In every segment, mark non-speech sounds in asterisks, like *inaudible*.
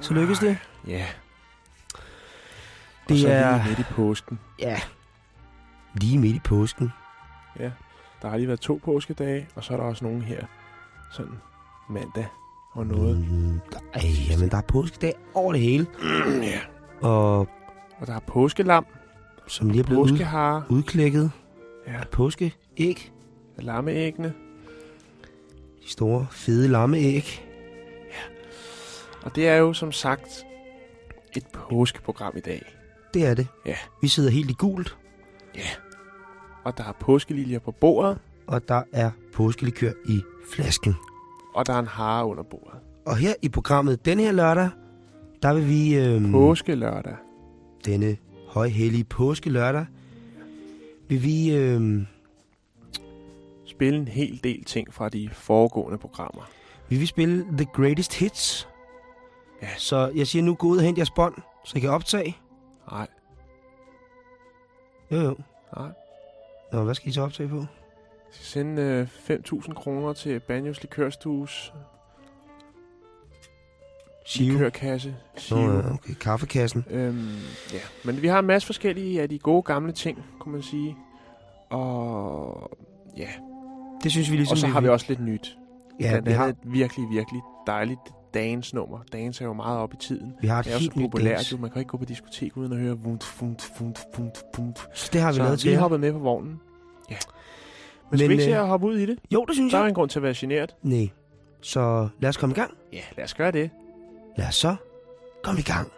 så lykkes det. Ja. Det og så er- lige midt i påsken. Ja. Lige midt i påsken. Ja. Der har lige været to påskedage, og så er der også nogen her. Sådan mandag og noget. Mm, ej, jamen, der er påskedag over det hele. *clears throat* ja. Og Og der er påskelam, som lige er blevet ud, udklækket ja. påskeæg. lammeæggene. De store, fede lammeæg. Og det er jo som sagt et påskeprogram i dag. Det er det. Ja. Vi sidder helt i gult, Og der er påskeliljer på bordet, og der er påskelikør i flasken. og der er en hare under bordet. Og her i programmet den her lørdag, der vil vi øhm, Påskelørdag. denne højhellige påskelørdag, vil vi øhm, Spille en hel del ting fra de foregående programmer. vi vil spille The Greatest Hits. Ja. Så jeg siger nu, gå ud og hent jeres bånd, så I kan optage. Nej, Jo, jo. nej. Nå, hvad skal I så optage på? Jeg skal sende øh, 5.000 kroner til Banjos Likørstues Siv. likørkasse. Nå, Siv. ja, okay. Kaffekassen. Øhm, ja, men vi har en masse forskellige af de gode gamle ting, kunne man sige. Og ja, Det synes vi ligesom... og så har vi også lidt nyt. Ja, Blandt vi har, et virkelig, virkelig dejligt dance nummer. Dance er jo meget op i tiden. vi har et Det er så helt nyt populært, dance. jo. Man kan ikke gå på diskotek uden at høre vunt, vunt, vunt, vunt, vunt. Så det har vi Så lavet til vi er hoppet med på vognen. Ja. Men, Men, skal vi ikke se øh, at hoppe ud i det? Jo, det synes Der er jo jeg. en grund til at være generet. Nej. Så lad os komme i gang. Ja, lad os gøre det. Lad os så komme i gang.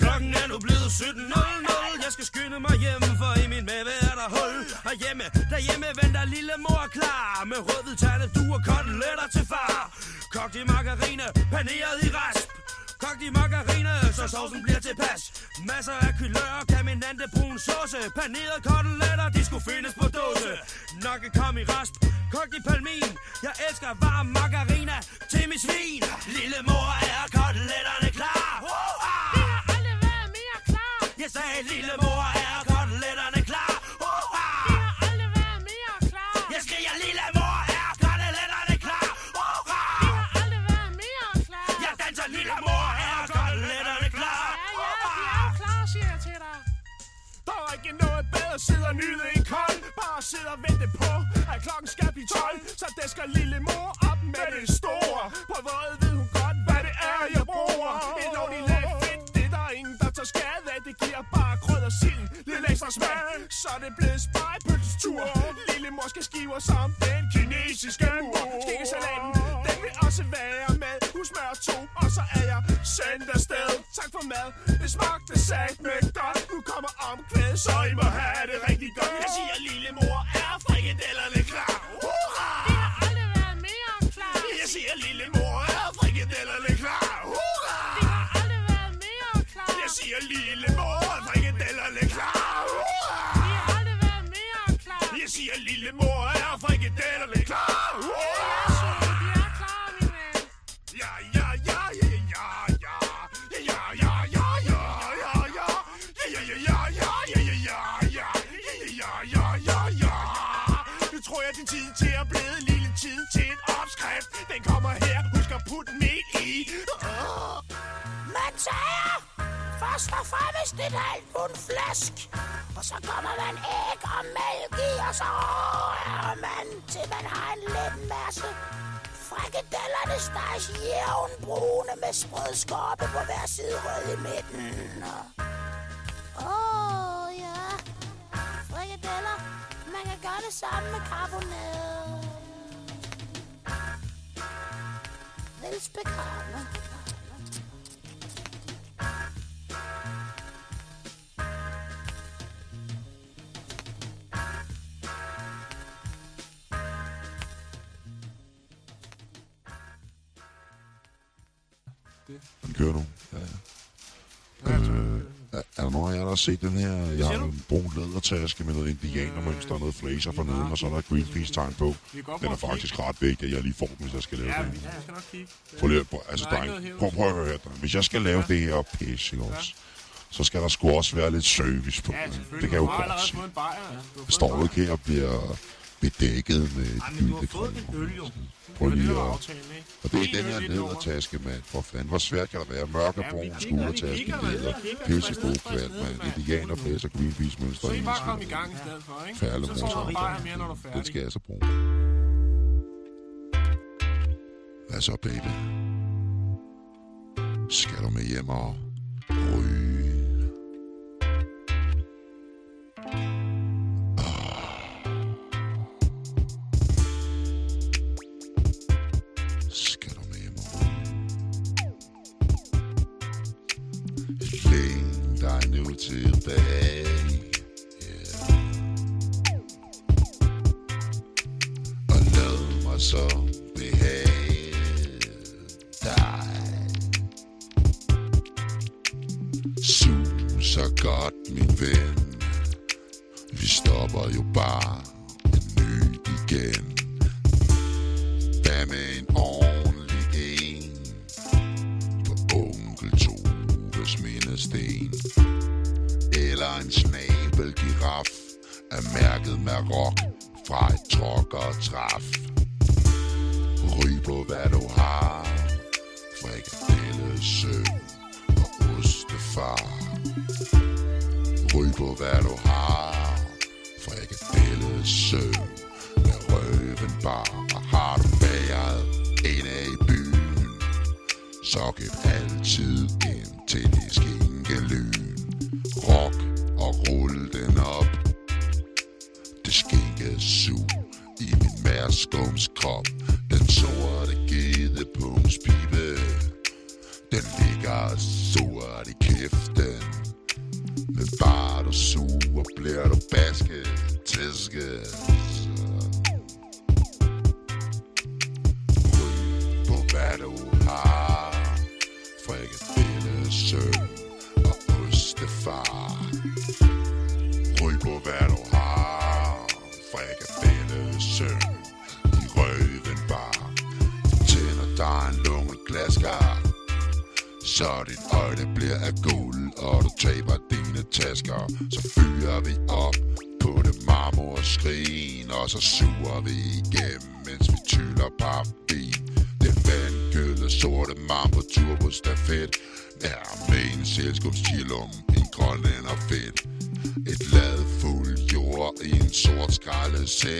Klokken er nu blevet 17.00 Jeg skal skynde mig hjem, for i min mave er der hul. Og hjemme, derhjemme venter lille mor klar. Med rødhvid tærne, du og koteletter til far. Kogt i margarine, paneret i rasp. Kogt i margarine, så sovsen bliver tilpas. Masser af kulør, kaminante brun sauce. Paneret koteletter, de skulle findes på dåse. Nokke kom i rasp, kogt i palmin. Jeg elsker varm margarine til min svin. Lille mor er koteletterne Jeg sagde, lille mor, er koteletterne klar? Hurra! Det har aldrig været mere klar. Jeg skriger, lille mor, er koteletterne klar? Hurra! Det har aldrig været mere klar. Jeg danser, lille mor, er koteletterne klar? Ja, ja, de er klar, siger jeg til dig. Der er ikke noget bedre sidde og nyde en kold Bare sidde og vente på, at klokken skal blive 12 Så det skal lille mor op med det store På våd ved hun godt, hvad det er, jeg bruger Et lovligt lag tager skade Det giver bare krød og sild, lidt ekstra smag Så er det blevet spejepølses tur Lille mor skal skiver som den kinesiske mur. Skikkesalaten, den vil også være med. Husmør to, og så er jeg sendt afsted. Tak for mad, det smagte sat med godt. Nu kommer omkvæd, så I må have det rigtig godt. Jeg siger, lille mor, er Man først og fremmest et halvt pund flæsk, og så kommer man æg og mælk i, og så rører man, til man har en lidt masse. Frikadellerne steges jævn brune med sprød skorpe på hver side rød i midten. Åh, oh, ja. Frikadeller. Man kan gøre det samme med karbonade. Velsbekomme. Kører nu. Ja, ja. Øh, er, er der nogen af jer, der har set den her? Jeg har en brun lædertaske med noget indianermønster og noget flaser for neden, og så er der et Greenpeace-tegn på. Den er faktisk ret vigtig, at jeg lige får den, hvis jeg skal lave Ja, det. ja, jeg skal nok kigge. Prøv lige, prøv, altså, Der er noget prøv, prøv at høre, dreng. Hvis jeg skal lave det her pis, ikke også? så skal der sgu også være lidt service på. Ja, det. kan jeg jo godt se. en bajer. Ja. Står en du ikke her og bliver bedækket med Ej, men du har fået en øl, jo. Prøv lige at... Og det er En den her ledertaske, mand. For fanden, hvor svært kan der være? Mørk og brun skuldertaske, pissegod Frisk, frisk kvalt, mand. Indianer, blæser, greenpeace, mønster, Så I bare komme i gang i stedet for, ikke? Færle Så får du bajer mere, når du er Den færdig. skal jeg så bruge. Hvad så, baby? Skal du med hjem og ryge? Frikadelle søn med røven bar. Og har du været inde i byen, så gæt altid en til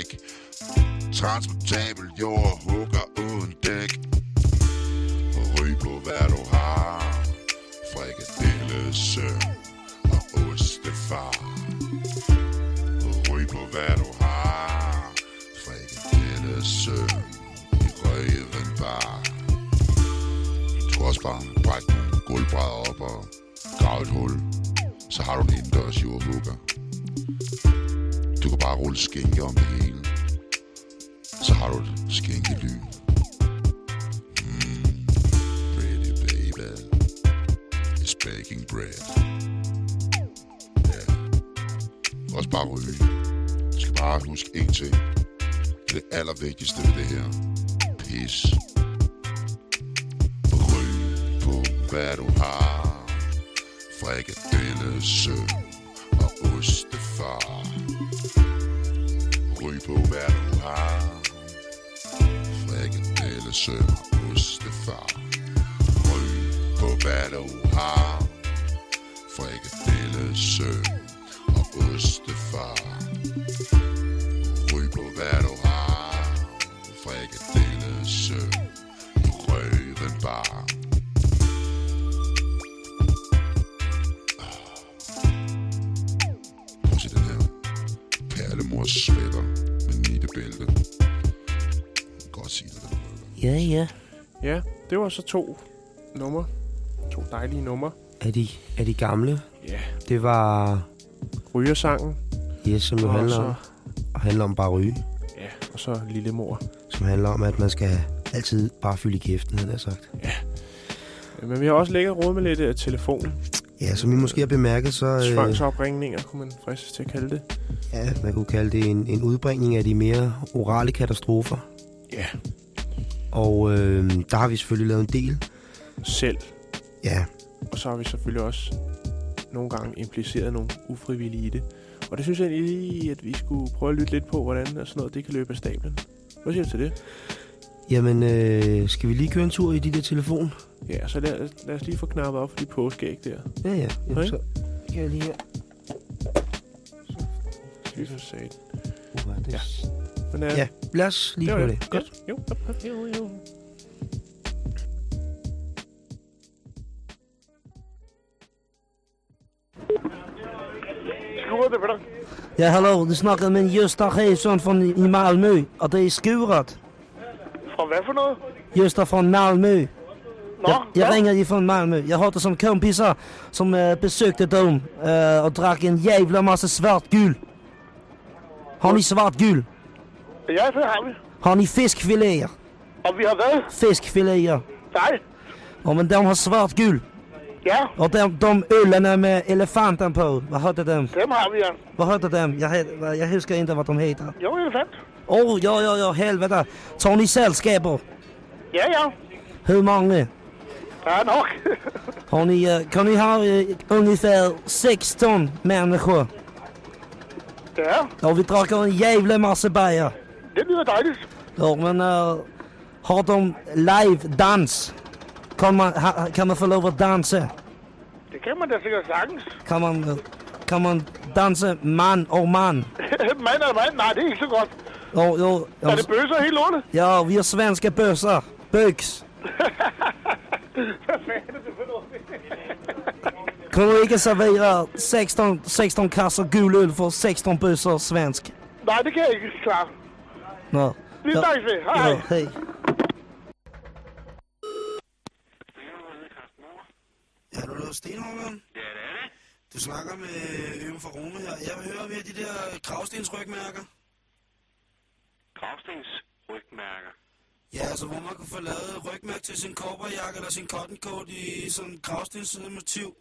væk. Transportabel jord hugger uden dæk. Ryg på hvad du har. Frikadelle søm og ostefar. Ryg på hvad du har. Frikadelle søm i røven bar. Du tror også bare bræk nogle gulvbrædder op og grav et hul. Så har du en indendørs jordhugger. Du kan bare rulle skænke om det hele Så har du et skænkelyn mm, Pretty baby is baking bread. Ja. Også bare ryge. Du skal bare huske én ting. Det allervigtigste ved det her. Pis. Ryg på hvad du har. Frikadelle søn og ostefar. Stryg på hvad du har. Frikadelle søm og ostefar. Ryg på hvad du har. Frikadelle søm og ostefar. Ryg på hvad du har. Frikadelle søm. i røven bare. Perlemors sweater med nittebælte. Godt sige den rykker. Ja, ja. Ja, det var så to numre. To dejlige numre. Er de, er de gamle? Ja, Det var... rygersangen. Yes, som jo Og handler så- om, og handler om bare ryge. Ja, og så Lille Mor. Som handler om, at man skal altid bare fylde i kæften, havde jeg sagt. Men vi har også lægget råd med lidt uh, telefon. Ja, som I måske har bemærket, så... Øh, Tvangsopringninger, kunne man fristes til at kalde det. ja, man kunne kalde det en, en udbringning af de mere orale katastrofer. Ja, Og øh, der har vi selvfølgelig lavet en del. selv. Ja, Og så har vi selvfølgelig også nogle gange impliceret nogle ufrivillige i det. Og det synes jeg lige, at vi skulle prøve at lytte lidt på, hvordan sådan noget det kan løbe af stablen. Hvad siger du til det? Jamen, øh, skal vi lige køre en tur i de der telefon? Ja, så lad, lad os lige få knappet op for de påskæg der. Ja, ja. Jamen, Okay. så kan jeg lige her. Fy for sat. Uh, det Ja. ja. Men, øh, ja, lad os lige prøve det. det. Godt. Jo, jo, jo, jo, jo. Skuret det for dig. Ja, hallo. Du snakker med Gösta Reisson från i i Malmö. Og det er skuret. Fra hvad for noget? Gösta från Malmö. Nå, Jeg, jeg nå. ringer fra Malmö. Jeg har det som kompisar som uh, besökte dem uh, och drack en jävla massa svart gul. Har ni svart gul? Ja, det har vi. Har ni fiskfiléer? Og vi har hvad? Fiskfiléer. Nej. Ja, men de har svart gul. Ja, Och de, de öllarna med elefanten på. Vad heter de? dem har vi, ja. Vad heter de? Jag, jag huskar inte vad de heter. Jo, elefant. Åh, oh, ja, ja, ja, helvete. Tar ni sällskaper? Ja, ja. Hur många? Ja, nok. Har *laughs* ni, kan ni ha eh, ungefär 16 människor? ja, Ja, vi dricker en jävla massa bajer. det lyder dejligt. Ja, men uh, har de live-dans? Kan man, ha, kan man få lov att dansa? Det kan man da sikkert sagtens. Kan man, kan man dansa man og man? mand *laughs* eller mand? Nej, det er ikke så godt. Jo, jo, Er ja, det bøsser helt lortet? ja, vi er svenska bössar. Bögs. Hvad fanden er det for noget? Kan du ikke servere 16, 16 kasser gul øl for 16 bøsser svensk? Nej, det kan jeg ikke klare. Nå. Vi snakkes ved. Hej, Ja, hej. Ja, du er Stenhånden? Ja, det er det. Du snakker med Øen fra Rome her. Jeg vil høre, vi har de der kravstensrygmærker. Gravstens rygmærker. Ja, altså hvor man kan få lavet rygmærke til sin korperjakke eller sin cotton coat i sådan en kravstensmotiv.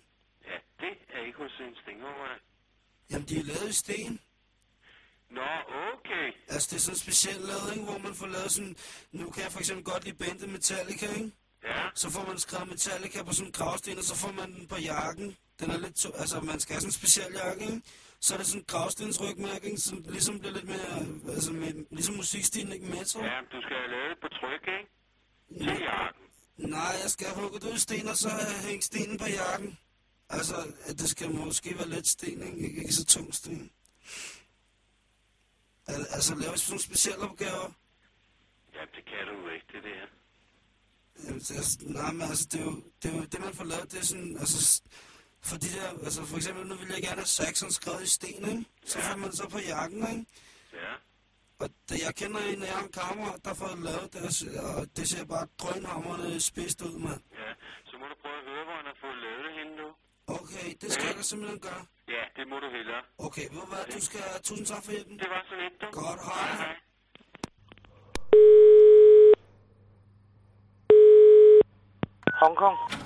Ja, det er ikke hos en stinghoved. Jamen, de er lavet i sten. Nå, okay. Altså, det er sådan specielt lavet, ikke? hvor man får lavet sådan... Nu kan jeg for eksempel godt lide bandet Metallica, ikke? Ja, Så får man skrevet Metallica på sådan en gravsten, og så får man den på jakken. Den er lidt... To- altså, man skal have sådan en speciel jakke, ikke? Så er det sådan en gravstensrygmærke, ikke? Som ligesom bliver lidt mere... Altså, med, ligesom musikstilen, ikke? Metal. ja, du skal have lavet på tryk, ikke? Til jakken. Nej, jeg skal have hugget ud i sten, og så hængt stenen på jakken. Altså, at det skal måske være let sten, ikke? Ikke, ikke så tung sten. Al- altså, lave sådan nogle specielle opgaver. Ja, det kan du ikke, det der. Jamen, er, nej, men altså, det er, jo, det er jo det, man får lavet, det er sådan, altså, for de der, altså for eksempel, nu vil jeg gerne have Saxon skrevet i sten, ikke? Så får man så på jakken, ikke? Ja. Og da jeg kender en, jeg har en kammerat, der får lavet det, og det ser bare drønhamrende spidst ud, mand. Ja, så må du prøve at høre, hvor han har fået lavet det henne nu. Okay, det skal jeg da simpelthen gøre. Ja, det må du hellere. Okay, ved du hvad, du skal, tusind tak for hjælpen. Det var så lidt, du. Godt, hej. hej. Hong Kong.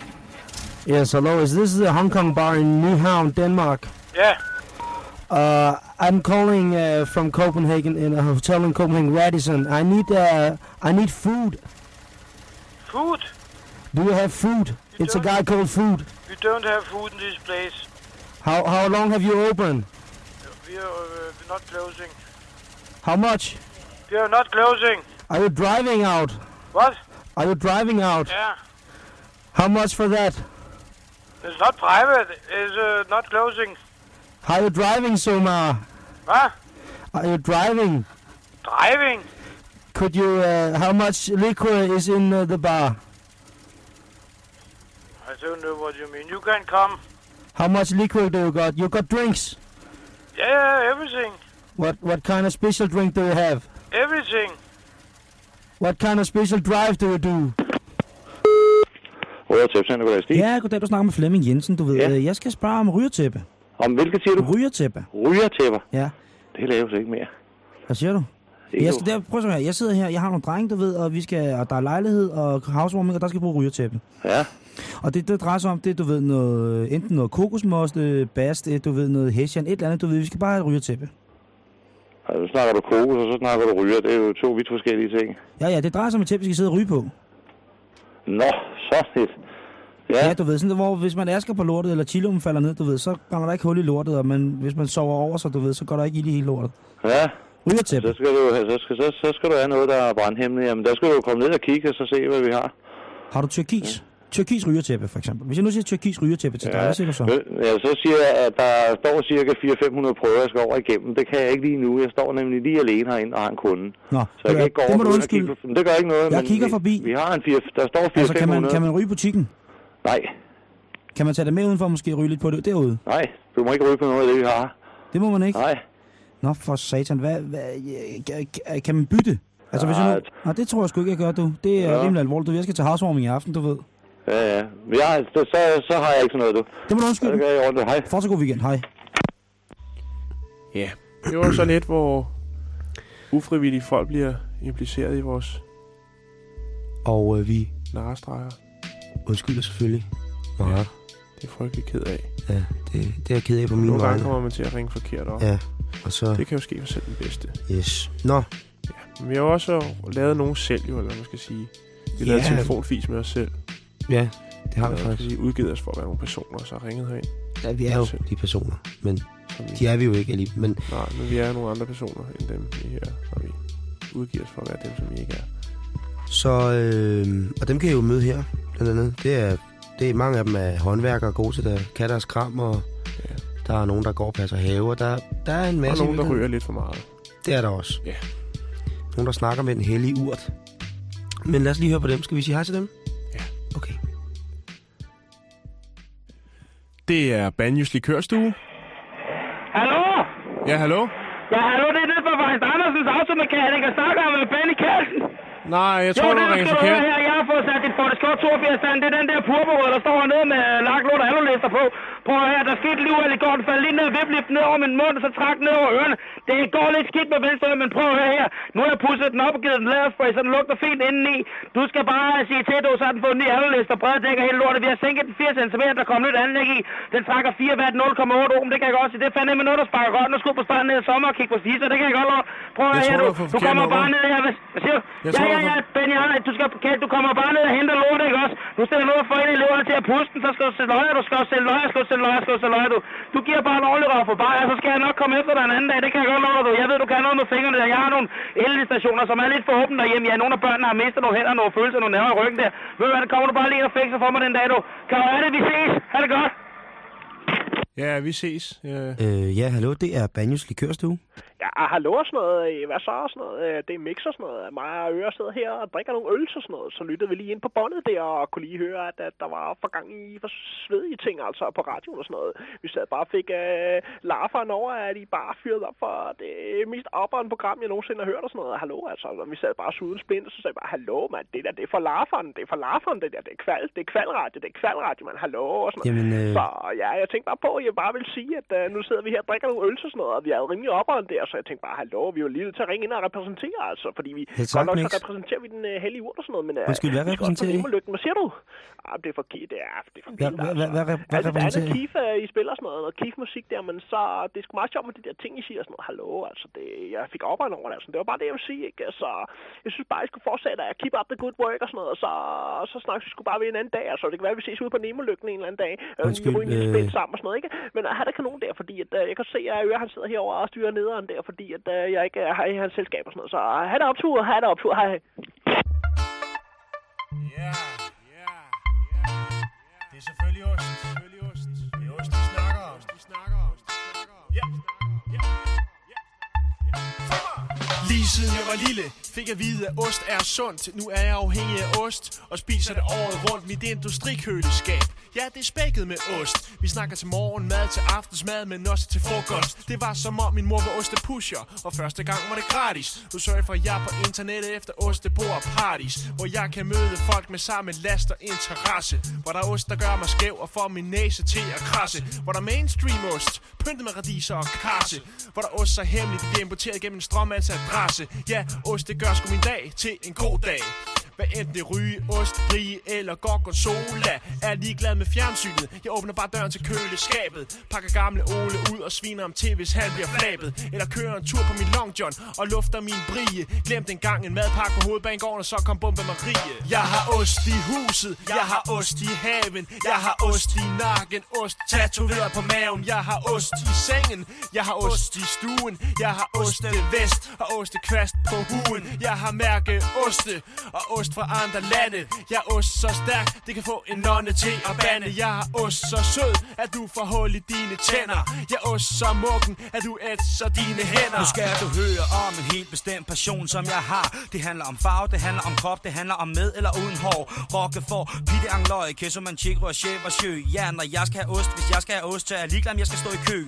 Yes, hello, is this is the Hong Kong bar in Nyhavn, Denmark? Ja, Uh, I'm calling uh, from Copenhagen in a hotel in Copenhagen, Radisson. I need uh, I need food. food. Do you have food? It's a guy called Food. We don't have food in this place. How how long have you open? We are uh, not closing. How much? We are not closing. Are you driving out? What? Are you driving out? Yeah. How much for that? It's not private. It's uh, not closing. Are you driving somewhere? What? Are you driving? Driving? Could you? Uh, how much liquor is in uh, the bar? I don't know what you mean. You can come. How much liquor do you got? You got drinks. Yeah, everything. What what kind of special drink do you have? Everything. What kind of special drive do you do? Tæpcenter, goddag Stig. Ja, goddag, du snakker med Flemming Jensen, du ved. Ja. Ja. Jeg skal spørge om rygertæppe. Om hvilket siger du? Rygertæppe, Rygertæpper. ja. Det laves ikke mere. Hvad siger du? Ikke Jeg, skal, der, prøv at her. jeg sidder her, jeg har nogle drenge, du ved, og, vi skal, og der er lejlighed og housewarming, og der skal bruge rygertæppe. Ja, Og det, det drejer sig om, det du ved, noget, enten noget kokosmoste, bast, du ved, noget hessian, et eller andet, du ved, vi skal bare have et rygertæppe. altså, nu snakker du kokos, og så snakker du ryger. Det er jo to vidt forskellige ting. Ja, ja, det drejer sig om et tæppe, vi skal sidde og ryge på. Nå, sådan et. Ja, du ved, sådan, hvor hvis man asker på lortet, eller chiloen falder ned, du ved, så kommer der ikke hul i lortet, og men hvis man sover over, så du ved, så går der ikke ild i hele lortet. Ja, Rygertæppe. så skal du, så skal, så, så skal du have noget, der er brandhæmmende. Jamen, der skal du jo komme ned og kigge og så se, hvad vi har. Har du tyrkis? Tyrkis rygertæppe, for eksempel. Hvis jeg nu siger tyrkis rygertæppe til dig, hvad siger du så? Ja, så siger jeg, at der står cirka 400-500 prøver, jeg skal over igennem. Det kan jeg ikke lige nu. Jeg står nemlig lige alene herinde og har en kunde. Nå, Så jeg kan ikke gå det over må du undskylde. kigge. Det gør ikke noget. Jeg men kigger vi, forbi. Vi har en 4, der står 400 Altså, kan man, kan man ryge butikken? Nej, Kan man tage det med udenfor og måske ryge lidt på det derude? nej. Du må ikke ryge på noget af det, vi har. Det må man ikke. Nej. Nå, for satan. Hvad, hvad, kan, man bytte? Altså, hvis jeg nu... Nå, det tror jeg sgu ikke, jeg gør, du. Det er Ja. rimelig alvorligt. Du, jeg skal til housewarming i aften, du ved. Ja, ja. Men jeg, så, så, så har jeg ikke sådan noget, du. Det må du undskylde. Så kan jeg ordne det. Hej. Fortsat god weekend. Hej. Ja, det var så lidt, hvor ufrivillige folk bliver impliceret i vores Og øh, vi narestreger. undskylder selvfølgelig meget. Det er frygtelig ked af. Ja, det, det er jeg ked af på mine Nogle gange kommer man til at ringe forkert op. Ja, og så... Det kan jo ske for selv den bedste. Yes. Nå, Men vi har jo også lavet nogen selv, jo, eller hvad man skal sige. Vi har lavet Ja. telefonfis med os selv. Ja, det har vi faktisk. Sige, udgivet os for at være nogle personer, og så ringet herind. Ja, vi er jo de personer, men vi, de er vi jo ikke alligevel. Men Nej, men vi er nogle andre personer end dem, vi her. Og vi udgiver os for at være dem, som vi ikke er. så... Øh, og dem kan I jo møde her, blandt andet. Det er, det er mange af dem er håndværkere gode til der kan deres kram, og Ja. der er nogen, der går og passer have, og der, der er en Og masse... i nogen, der ryger lidt for meget. Det er der også. Ja. Nogen, der snakker med en hellig urt. Men lad os lige høre på dem. Skal vi sige hej til dem? Det er Banjus Likørstue. Hallo? Ja, hallo? Ja, hallo, det er det fra Vejs Andersens automekaniker. Snakker jeg med Benny Kjeldsen? Nej, jeg tror, jo, du det ringer forkert. her. Jeg har fået sat dit Ford Escort 82 stand. Det er den der purpurrød, der står hernede med lort og alderlister på. Prøv at høre, der skete lige. Den faldt lige ned, viblip ned over min mund, og så trak ned over ørerne. Det går lidt skidt med venstre men prøv at høre her. Nu har jeg pusset den op og givet den laderspray, så den lugter fint indeni. Du skal bare sige til, du så har den fået en ny alderlister, brede dækker hele lortet. Vi har sænket den 4 cm, der kom nyt anlæg i. Den trækker 4 watt 0,8 ohm, det kan jeg godt sige. Det er fandme noget, der sparker godt. Nu skal du på stranden ned i sommer og kigge på stiser, det kan jeg godt love. Prøv at Jeg høre her, du. du kommer bare ned her. Hvad, siger du? Jeg ja, ja, ja, Benny, du, skal, du kommer bare ned og henter lort, ikke også? Du stiller noget for i lortet til at puste den, så skal du sætte løjer, du skal sætte løjer, skal du sætte løjer, så, du løjer, du. Du giver bare en ordentlig røv for bare, så skal jeg nok komme efter dig en anden dag, det kan jeg godt love dig, du. Jeg ved, du kan noget med fingrene der. Jeg har nogle elstationer, som er lidt for åbne derhjemme. Ja, nogle af børnene har mistet nogle hænder, nogle følelser, nogle nerver i ryggen der. Ved du hvad, det kommer du bare lige ind og fikser for mig den dag, du. Kan du have det, vi ses. Ha' det godt. Ja, vi ses. Ja. Øh, ja, hallo, det er Banjos Likørstue. Ja, hallo og sådan noget. Øh, Hvad så og sådan noget? Øh, Det er Mix og sådan noget. Mig og Øre sidder her og drikker nogle øl og sådan noget. Så lyttede vi lige ind på båndet der og kunne lige høre, at, at der var for gang i for svedige ting altså på radioen og sådan noget. Vi sad bare og fik øh, larferen over, at de bare fyrede op for det mest afbørende program, jeg nogensinde har hørt og sådan noget. Hallo, altså. Og vi sad bare suden splint, og så sagde jeg bare, hallo, mand, det der, det er for larferen, det er for larferen, det der, det er kval, det er kvalradio, det er kvalradio, mand, hallo, og sådan noget. Jamen, øh, Så ja, jeg tænkte bare på, at jeg bare vil sige, at uh, nu sidder vi her og drikker nogle øl og sådan noget, og vi er jo rimelig oprørende der, så jeg tænkte bare, hallo, vi var lige nødt til at ringe ind og repræsentere, altså, fordi vi Helt godt nok så repræsenterer vi den uh, hellige urt og sådan noget, men uh, Undskyld, hvad vi repræsenterer I? Nemo-lygten. Hvad siger du? Ah, det er for ki- det er, det er for Hvad, hvad, altså. hvad, hvad, rep- hvad Altså, der er repræsenterer noget I? Keef, uh, I spiller og sådan noget, noget Keef-musik der, men så, det er sgu meget sjovt med de der ting, I siger og sådan noget. Hallo, altså, det, jeg fik oprørende over det, altså. Det var bare det, jeg ville sige, ikke? Altså, jeg synes bare, I skulle fortsætte at keep up the good work og sådan noget, og så, så snakkes vi skulle bare ved en anden dag, altså. Det kan være, vi ses ude på Nemo-lygten en eller anden dag. Undskyld, øh, sammen og sådan noget, ikke? Men han er der kanon der, fordi at, øh, jeg kan se, at Øre, han sidder herovre og styrer nederen der, fordi at, øh, jeg ikke øh, er i hans selskab og sådan noget. Så han er optur, han er optur, hej. Yeah, yeah, yeah, yeah. Det er selvfølgelig også. Lige siden jeg var lille, fik jeg at vide, at ost er sundt. Nu er jeg afhængig af ost og spiser det året rundt. Mit industrikøleskab, ja, det er spækket med ost. Vi snakker til morgenmad, til aftensmad, men også til frokost. Det var som om min mor var ostepusher, og første gang var det gratis. Nu sørger jeg for, at jeg på internettet efter ostebord parties, hvor jeg kan møde folk med samme last og interesse. Hvor der er ost, der gør mig skæv og får min næse til at krasse. Hvor der er mainstream ost, pyntet med radiser og karse. Hvor der er ost så hemmeligt, det bliver importeret gennem en strømmandsadresse adresse. Ja, ost det gør sgu min dag til en god dag. Hvad end det ryge, ost, rige eller gorgonzola Er ligeglad med fjernsynet. Jeg åbner bare døren til køleskabet. Pakker gamle Ole ud og sviner om til, hvis han bliver flabet. Eller kører en tur på min long john og lufter min brie. Glemt en gang en madpakke på hovedbanegården, og så kom Bombe Marie. Jeg har ost i huset, jeg har ost i haven Jeg har ost i nakken, ost tatoveret på maven. Jeg har ost i sengen, jeg har ost i stuen Jeg har oste vest og ostekvast på huen. Jeg har mærke oste og ost fra andre lande Jeg er ost så stærk, det kan få en nonne til at bande Jeg er ost så sød, at du får hul i dine tænder Jeg er ost så mukken, at du ætser dine hænder Nu skal du høre om en helt bestemt passion, som jeg har. Det handler om farve, det handler om krop, det handler om med eller uden hår. Rokke for pitte angløje, kesso man chick, og chef og sjø. Ja, når jeg skal have ost, hvis jeg skal have ost, så er jeg ligeglad, om jeg skal stå i kø.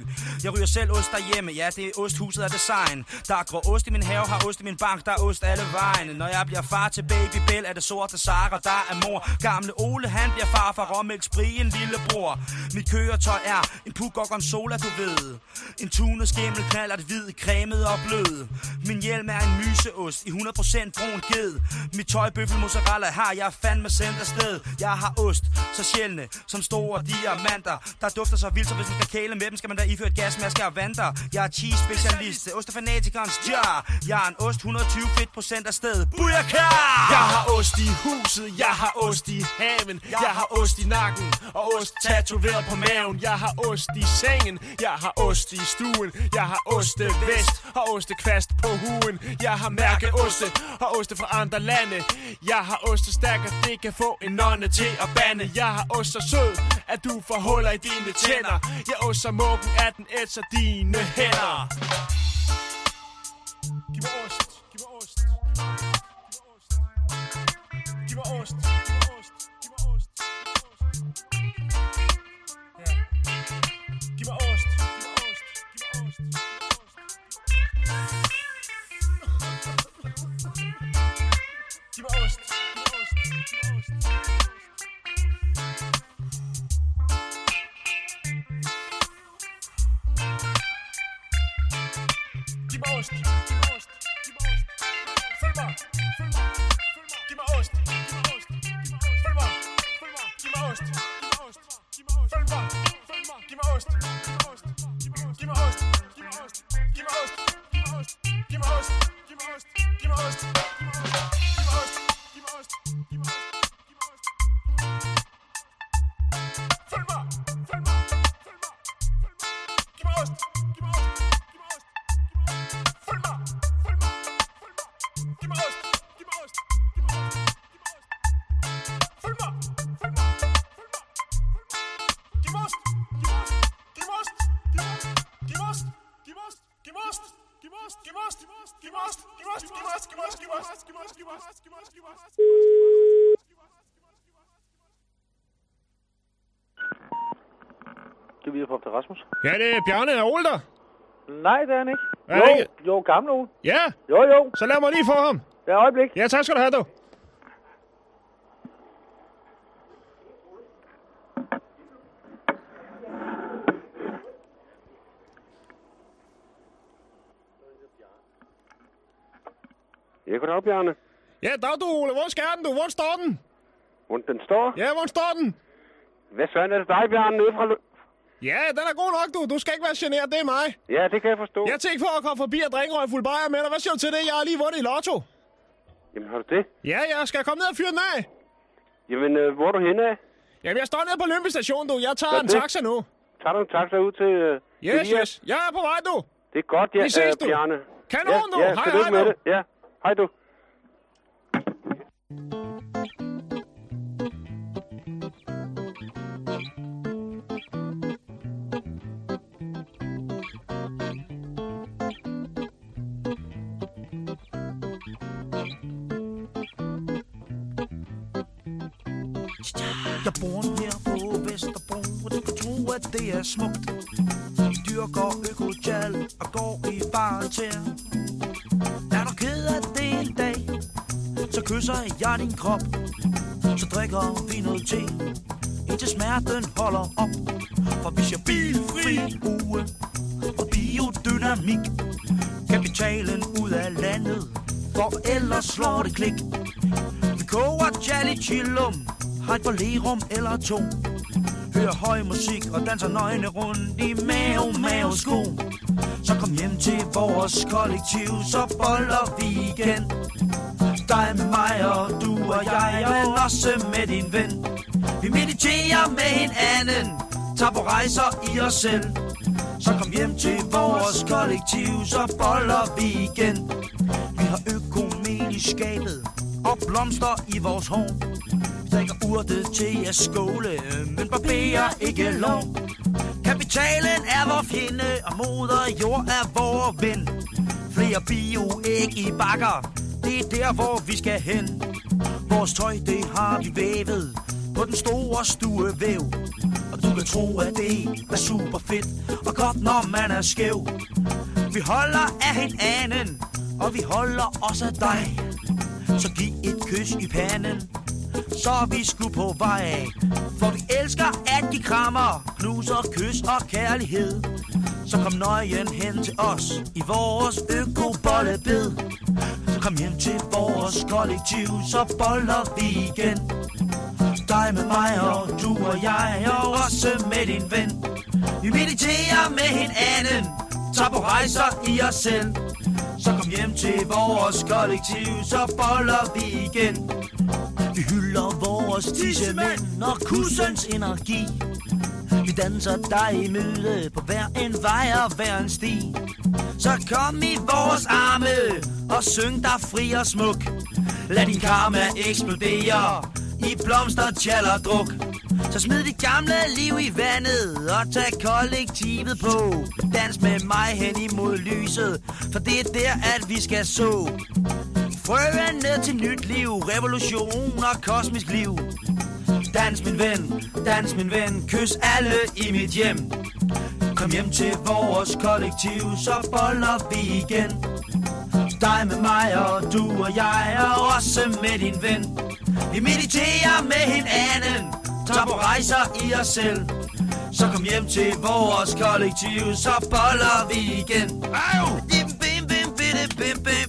Jeg ryger selv ost derhjemme, ja, det er osthuset af design. Der er grå ost i min have, har ost i min bank, der er ost alle vejen. Når jeg bliver far til baby Bell, er det sorte Sara, der er mor. Gamle Ole, han bliver far for råmælk, sprig, en lillebror. Mit køretøj er en puk og sola, du ved. En tune skimmel, knallert hvid, cremet og blød. Min hjelm er en myseost i 100% brun ged. Mit tøj bøffel mozzarella har jeg fandme sendt afsted. Jeg har ost, så sjældne som store diamanter. Der dufter så vildt, så hvis man skal kæle med dem, skal man da iføre et gasmaske og vanter. Jeg er cheese specialist, ostefanatikons jar. Jeg er en ost 120 fedt procent afsted. Booyaka! Jeg har ost i huset, jeg har ost i haven Jeg har ost i nakken og ost tatoveret på maven Jeg har ost i sengen, jeg har ost i stuen Jeg har ostevest og ostekvast på huen Jeg har mærkeoste og oste fra andre lande Jeg har ostestærk, og det kan få en nonne til at bande Jeg har ost så sød, at du får huller i dine tænder Jeg er ost så muggen, at den ætser dine hænder. Giv mig ost, giv mig ost, Give me host. Give me host. Give a host. Yeah. Give me host. Give me host. Give me host. Give me host, give me host, give me host. Selma. Ost, giv mig ost, giv mig ost. Følg mig, følg mig. Giv mig ost, giv mig ost. Giv mig ost, giv mig ost, giv mig ost. Giv mig ost, giv mig ost, Skal vi på til Rasmus? Ja, det er Bjarne og Ole der. Nej, det er han ikke. Er jo, det ikke? jo, gamle Ole. Ja, Jo, jo. så lad mig lige få ham. Ja, øjeblik. Ja, tak skal du have, du. Ja, goddag, Bjarne. Ja, dag du, Ole. Hvor skal den, du? Hvor står den? Hvor den står? Ja, hvor står den? Hvad søren er det dig, Bjarne, nede fra... Ja, den er god nok, du. Du skal ikke være generet, det er mig. Ja, det kan jeg forstå. Jeg tænkte for at komme forbi og drikke en fuld bajer med dig. Hvad siger du til det? Jeg har lige vundet i lotto. Jamen, har du det? Ja, jeg skal komme ned og fyre den af. Jamen, øh, hvor er du henne af? Jamen, jeg står nede på Lønby station, du. Jeg tager Hvad en det? taxa nu. Tager du en taxa ud til... Øh, Yes, Elias? yes. Jeg er på vej, du. Det er godt, ja, Vi ses, øh. Bjarne. Kanon, ja, du. Ja, Hej, hej, med du. det. Ja, hej du. Jeg bor nu her på Vesterbro, og du kan tro, at det er smukt. Dyrker øko og går i bare tæer. Er ked af det en dag, så kysser jeg din krop. Så drikker vi noget te, indtil smerten holder op. For hvis jeg bilfri uge og biodynamik. Kapitalen ud af landet, for ellers slår det klik. Vi koger Jolly Chillum, har et bolerum eller to. Hører høj musik og danser nøgne rundt i mave, mave sko. Så kom hjem til vores kollektiv, så boller vi igen. Dig med mig og du og jeg, men også med din ven. Vi mediterer med hinanden, tager på rejser i os selv. Så kom hjem til vores kollektiv, så boller vi igen. Vi har økomen i skabet og blomster i vores hår. Vi drikker urte til at skåle, men barberer ikke lov. Kapitalen er vor fjende, og moder jord er vor ven. Flere bio i bakker, det er der, hvor vi skal hen. Vores tøj, det har vi vævet på den store stuevæv. Og du kan tro, at det er super fedt og godt, når man er skæv. Vi holder af hinanden, og vi holder også af dig. Så giv et kys i panden, så vi skulle på vej. For vi elsker at de krammer, knuser, kys og kærlighed. Så kom nøjen hen til os i vores økobollebed. Så kom hjem til vores kollektiv, så boller vi igen. Dig med mig og du og jeg, og også med din ven. Vi mediterer med hinanden, tager på rejser i os selv. Så kom hjem til vores kollektiv, så boller vi igen. Vi hylder vores tissemænd og kussens energi. Vi danser dig i møde på hver en vej og hver en sti. Så kom i vores arme og syng dig fri og smuk. Lad din karma eksplodere i blomster, tjal og druk. Så smid dit gamle liv i vandet og tag kollektivet på. Dans med mig hen imod lyset, for det er der, at vi skal så. Frøene til nyt liv, revolution og kosmisk liv. Dans min ven, dans min ven, kys alle i mit hjem. Kom hjem til vores kollektiv, så boller vi igen. Dig med mig og du og jeg, og også med din ven. Vi mediterer med hinanden, tager på rejser i os selv. Så kom hjem til vores kollektiv, så boller vi igen. Au! Så kom hjem til,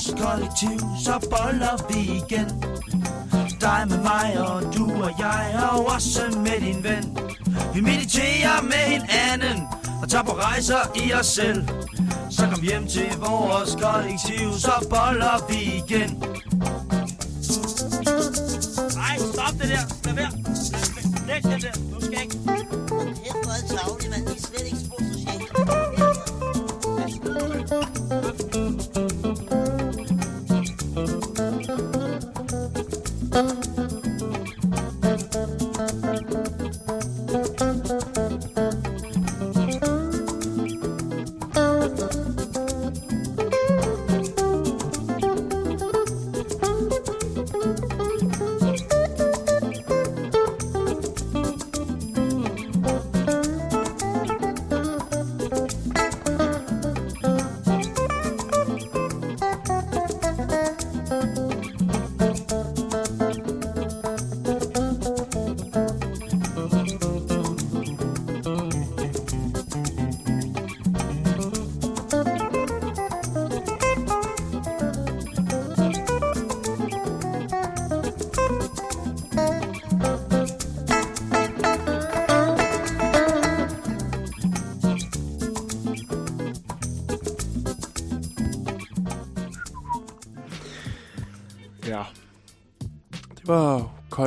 vores kollektiv, så boller vi igen. Dig med mig og du og jeg, og også med din ven. Vi mediterer med hinanden og tager på rejser i os selv. Så kom hjem til vores kollektiv, så boller vi igen. Nej, stop det der. Lad være. Læg det der. Nu skal jeg ikke. Hvor er det tavligt, mand.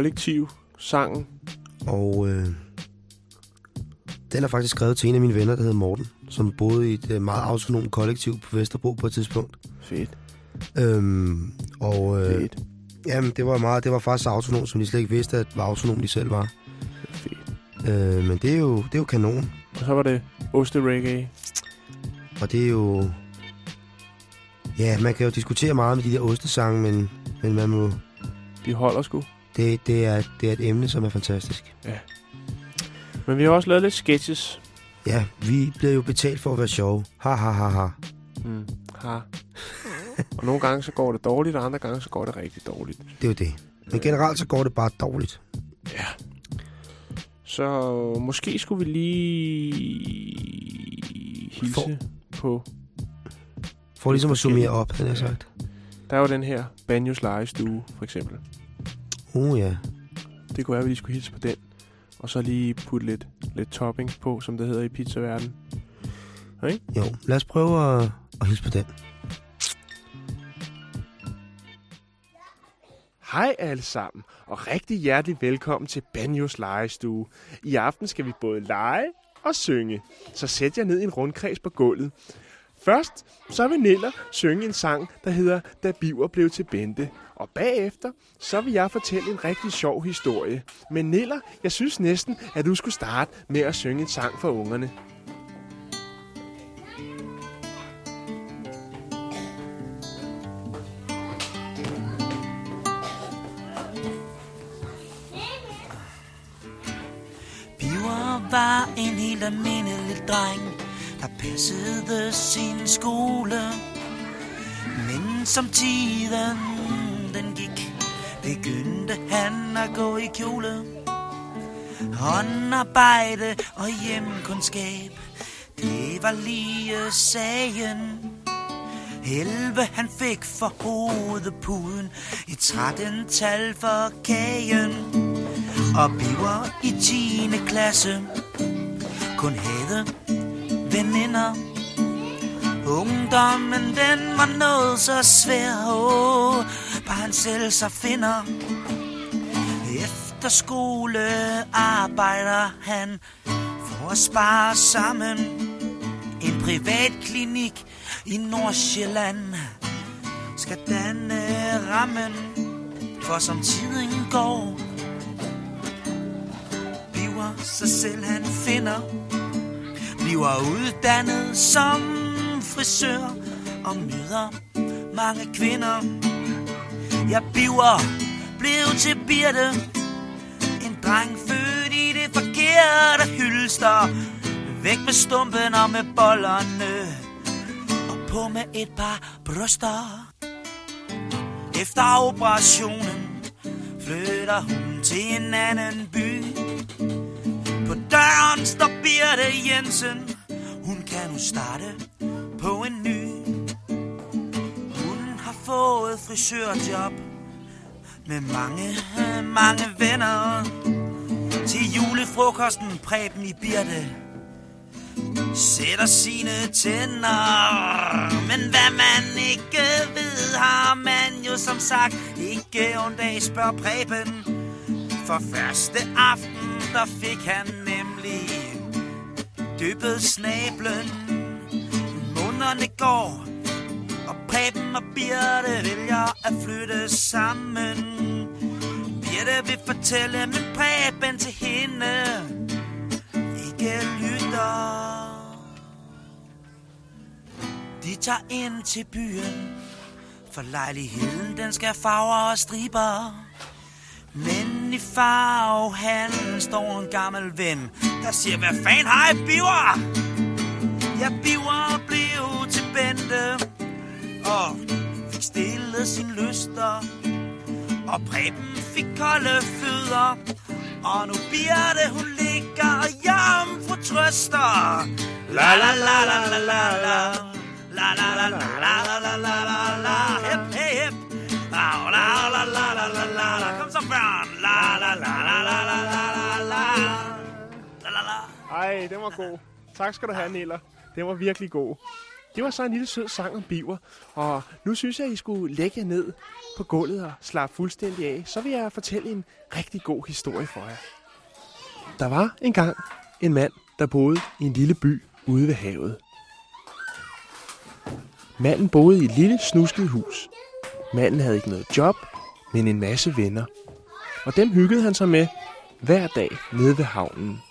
Kollektiv sangen. Og øh, den er faktisk skrevet til en af mine venner, der hedder Morten, som boede i et øh, meget autonomt kollektiv på Vesterbro på et tidspunkt. Fedt. Øhm, og øh, Fedt. jamen, det var meget, det var faktisk så autonomt, som de slet ikke vidste, at hvor autonom de selv var. Fedt. Øh, men det er, jo, det er jo kanon. Og så var det Oste Reggae. Og det er jo... Ja, man kan jo diskutere meget med de der ostesange, men, men man må... De holder sgu. Det, det, er, det er et emne, som er fantastisk. Ja. Men vi har også lavet lidt sketches. Ja, vi bliver jo betalt for at være sjove. Ha, ha, ha, ha. Mm. Ha. og nogle gange så går det dårligt, og andre gange så går det rigtig dårligt. Det er jo det. Men generelt så går det bare dårligt. Ja. Så måske skulle vi lige hilse For- på... For ligesom at summere op, han har sagt. Der er jo den her Banjos legestue, for eksempel. Uh, ja. Det kunne være, at vi lige skulle hilse på den. Og så lige putte lidt, lidt toppings på, som det hedder i pizzaverden. Okay? Jo, lad os prøve at, at hilse på den. Hej alle sammen, og rigtig hjertelig velkommen til Banjos legestue. I aften skal vi både lege og synge, så sæt jer ned i en rundkreds på gulvet. Først så vil Nella synge en sang, der hedder Da Biver blev til Bente. Og bagefter, så vil jeg fortælle en rigtig sjov historie. Men Nella, jeg synes næsten, at du skulle starte med at synge en sang for ungerne. Biver var en helt almindelig dreng, der passede sin skole. Men som tiden den gik, begyndte han at gå i kjole. Håndarbejde og hjemkundskab, det var lige sagen. 11 han fik for hovedpuden, et 13 tal for kagen. Og Biver i 10. klasse kun havde veninder. Ungdommen, den var noget så svær, åh, bare han selv så finder. Efter skole arbejder han for at spare sammen. En privat klinik i Nordsjælland skal danne rammen, for som tiden går, Biver sig selv han finder, bliver uddannet som frisør og møder mange kvinder. Jeg biver blev til Birte, en dreng født i det forkerte hylster. Væk med stumpen og med bollerne, og på med et par bryster. Efter operationen flytter hun til en anden by. Døren står Birte Jensen, hun kan nu starte på en ny. Hun har fået frisørjob med mange, mange venner. Til julefrokosten Preben i Birte sætter sine tænder. Men hvad man ikke ved, har man jo som sagt ikke en dag spørger Preben. For første aften, der fik han blive dyppet snablen. Månederne går, og Preben og Birte vælger at flytte sammen. Birte vil fortælle, men Preben til hende ikke lytter. De tager ind til byen, for lejligheden den skal farver og striber. Men i farvehandlen står en gammel ven, der siger, hvad fanden har jeg biver? Jeg biver blev til Bente, og fik stillet sin lyster. Og Preben fik kolde fødder, og nu Birte hun ligger og jomfru trøster. La la la la la la la. La la la la la la la la la la Hip, hey, la la la la la la la Kom så børn La la la la la la la la la La la Ej, den var god. Tak skal du have, Niller. Den var virkelig god. Det var så en lille sød sang om biver, og nu synes jeg, I skulle lægge jer ned på gulvet og slappe fuldstændig af. Så vil jeg fortælle en rigtig god historie for jer. Der var engang en mand, der boede i en lille by ude ved havet. Manden boede i et lille snusket hus. Manden havde ikke noget job, men en masse venner. Og dem hyggede han sig med hver dag nede ved havnen.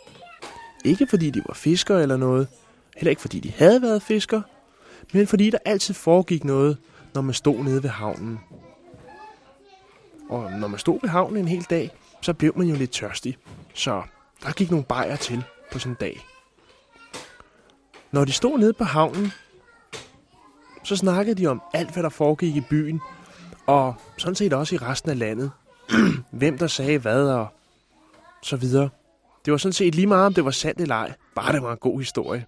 Ikke fordi de var fiskere eller noget, heller ikke fordi de havde været fiskere, men fordi der altid foregik noget, når man stod nede ved havnen. Og når man stod ved havnen en hel dag, så blev man jo lidt tørstig. Så der gik nogle bajer til på sådan en dag. Når de stod nede på havnen, så snakkede de om alt, hvad der foregik i byen, og sådan set også i resten af landet. *clears throat* Hvem der sagde hvad og så videre. Det var sådan set lige meget, om det var sandt eller ej. Bare det var en god historie.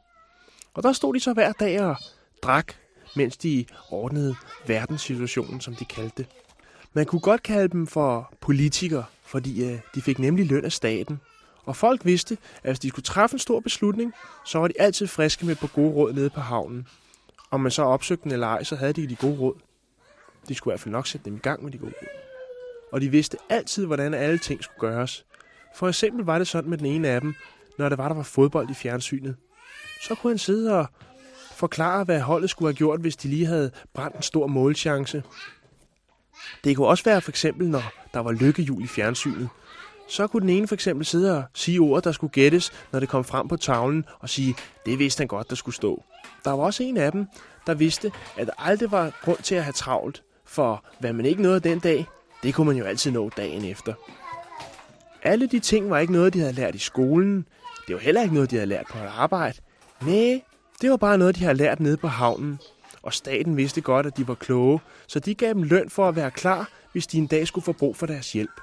Og der stod de så hver dag og drak, mens de ordnede verdenssituationen, som de kaldte det. Man kunne godt kalde dem for politikere, fordi øh, de fik nemlig løn af staten. Og folk vidste, at hvis de skulle træffe en stor beslutning, så var de altid friske med på gode råd nede på havnen. Om man så opsøgte den eller ej, så havde de de gode råd. De skulle i hvert fald nok sætte dem i gang med de gode råd. Og de vidste altid, hvordan alle ting skulle gøres. For eksempel var det sådan med den ene af dem, når det var, der var fodbold i fjernsynet. Så kunne han sidde og forklare, hvad holdet skulle have gjort, hvis de lige havde brændt en stor målchance. Det kunne også være for eksempel, når der var lykkehjul i fjernsynet. Så kunne den ene for eksempel sidde og sige ord, der skulle gættes, når det kom frem på tavlen, og sige, det vidste han godt, der skulle stå. Der var også en af dem, der vidste, at der aldrig var grund til at have travlt, for hvad man ikke nåede den dag, det kunne man jo altid nå dagen efter. Alle de ting var ikke noget, de havde lært i skolen. Det var heller ikke noget, de havde lært på et arbejde. Nej, det var bare noget, de havde lært nede på havnen. Og staten vidste godt, at de var kloge, så de gav dem løn for at være klar, hvis de en dag skulle få brug for deres hjælp.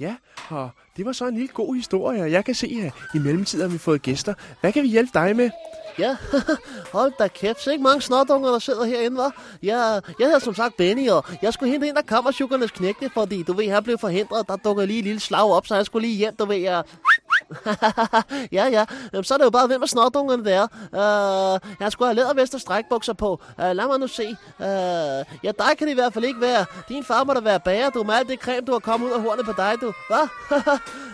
Ja, og det var så en lille god historie, og jeg kan se, at i mellemtiden har vi fået gæster. Hvad kan vi hjælpe dig med? Ja, *laughs* hold da kæft. Så ikke mange snotunger, der sidder herinde, var. Ja, jeg hedder som sagt Benny, og jeg skulle hente ind af kammersjukkernes knægte, fordi du ved, han blev forhindret. Der dukkede lige et lille slag op, så jeg skulle lige hjem, du ved, jeg... ja, *laughs* ja. ja. så er det jo bare, hvem af snotungerne det er. Uh, jeg skulle have lædervest og strækbukser på. Uh, lad mig nu se. Uh, ja, dig kan det i hvert fald ikke være. Din far må da være bager, du, med alt det creme, du har kommet ud af hornet på dig, du. Hvad?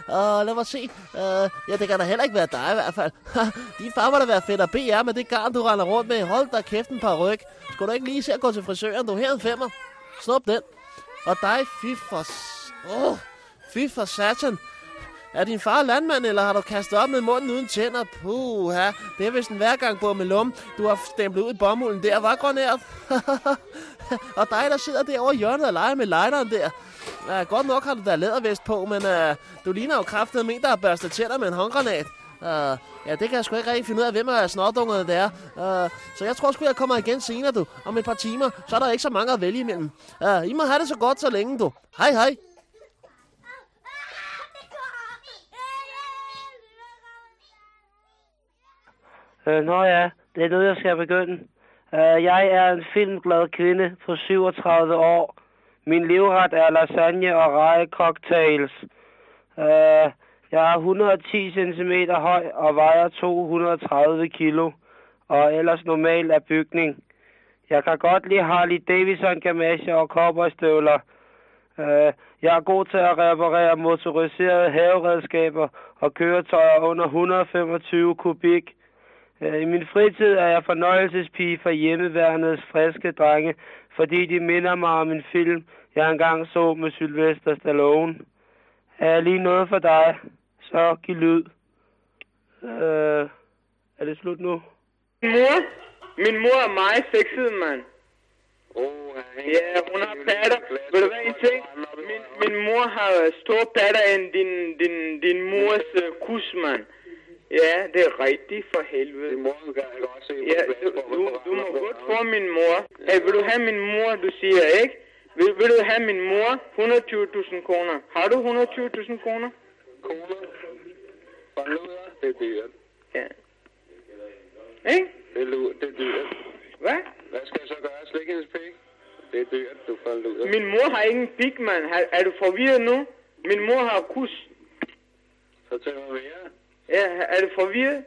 uh, *laughs* lad mig se. Uh, ja, det kan da heller ikke være dig i hvert fald. *laughs* Din far må da være fedt og BR med det garn, du render rundt med. Hold da kæft en par ryg. Skulle du ikke lige se at gå til frisøren, du? Her er en femmer. Snup den. Og dig, fy for... Oh, Åh, fy for satan. Er din far landmand, eller har du kastet op med munden uden tænder? Puha, det er vist en hvergang på med lum. Du har stemplet ud i bomulden der, var grønært? *laughs* og dig, der sidder derovre i hjørnet og leger med lighteren der. Ja, godt nok har du da lædervest på, men uh, du ligner jo kraftet med en, der har børstet tænder med en håndgranat. Uh, ja, det kan jeg sgu ikke rigtig finde ud af, hvem af snordungerne det er. Uh, så jeg tror sgu, jeg kommer igen senere, du. Om et par timer, så er der ikke så mange at vælge imellem. Uh, I må have det så godt så længe, du. Hej, hej. Øh, nå ja, det er nu, jeg skal begynde. Øh, jeg er en filmglad kvinde på 37 år. Min livret er lasagne og rejecocktails. Øh, jeg er 110 cm høj og vejer 230 kilo, og ellers normal af bygning. Jeg kan godt lide Harley Davidson gamager og cowboystøvler. Øh, jeg er god til at reparere motoriserede haveredskaber og køretøjer under 125 kubik. Øh, I min fritid er jeg fornøjelsespige for hjemmeværendets friske drenge, fordi de minder mig om en film, jeg engang så med Sylvester Stallone. Er jeg lige noget for dig, så giv lyd. Øh, er det slut nu? Mor? Min mor er meget sexet, mand. Ja, hun har patter. Ved du hvad, en ting? Min, min mor har stor patter end din, din, din mors uh, kus, mand. Ja, det er rigtigt for helvede. Din mor kan jeg godt se. Ja, du, du, du må godt få min mor. Hey, vil du have min mor, du siger, ikke? Vil, vil du have min mor? 120.000 kroner. Har du 120.000 kroner? Kroner? Det er dyrt. Ja. Ikke? Det er, det er dyrt. Hvad? Hvad skal jeg så gøre? Slikke hendes pik? Det er dyrt, du forluder. Min mor har ingen pik, mand. Er, er du forvirret nu? Min mor har kus. Fortæl mig mere. Ja, er du forvirret?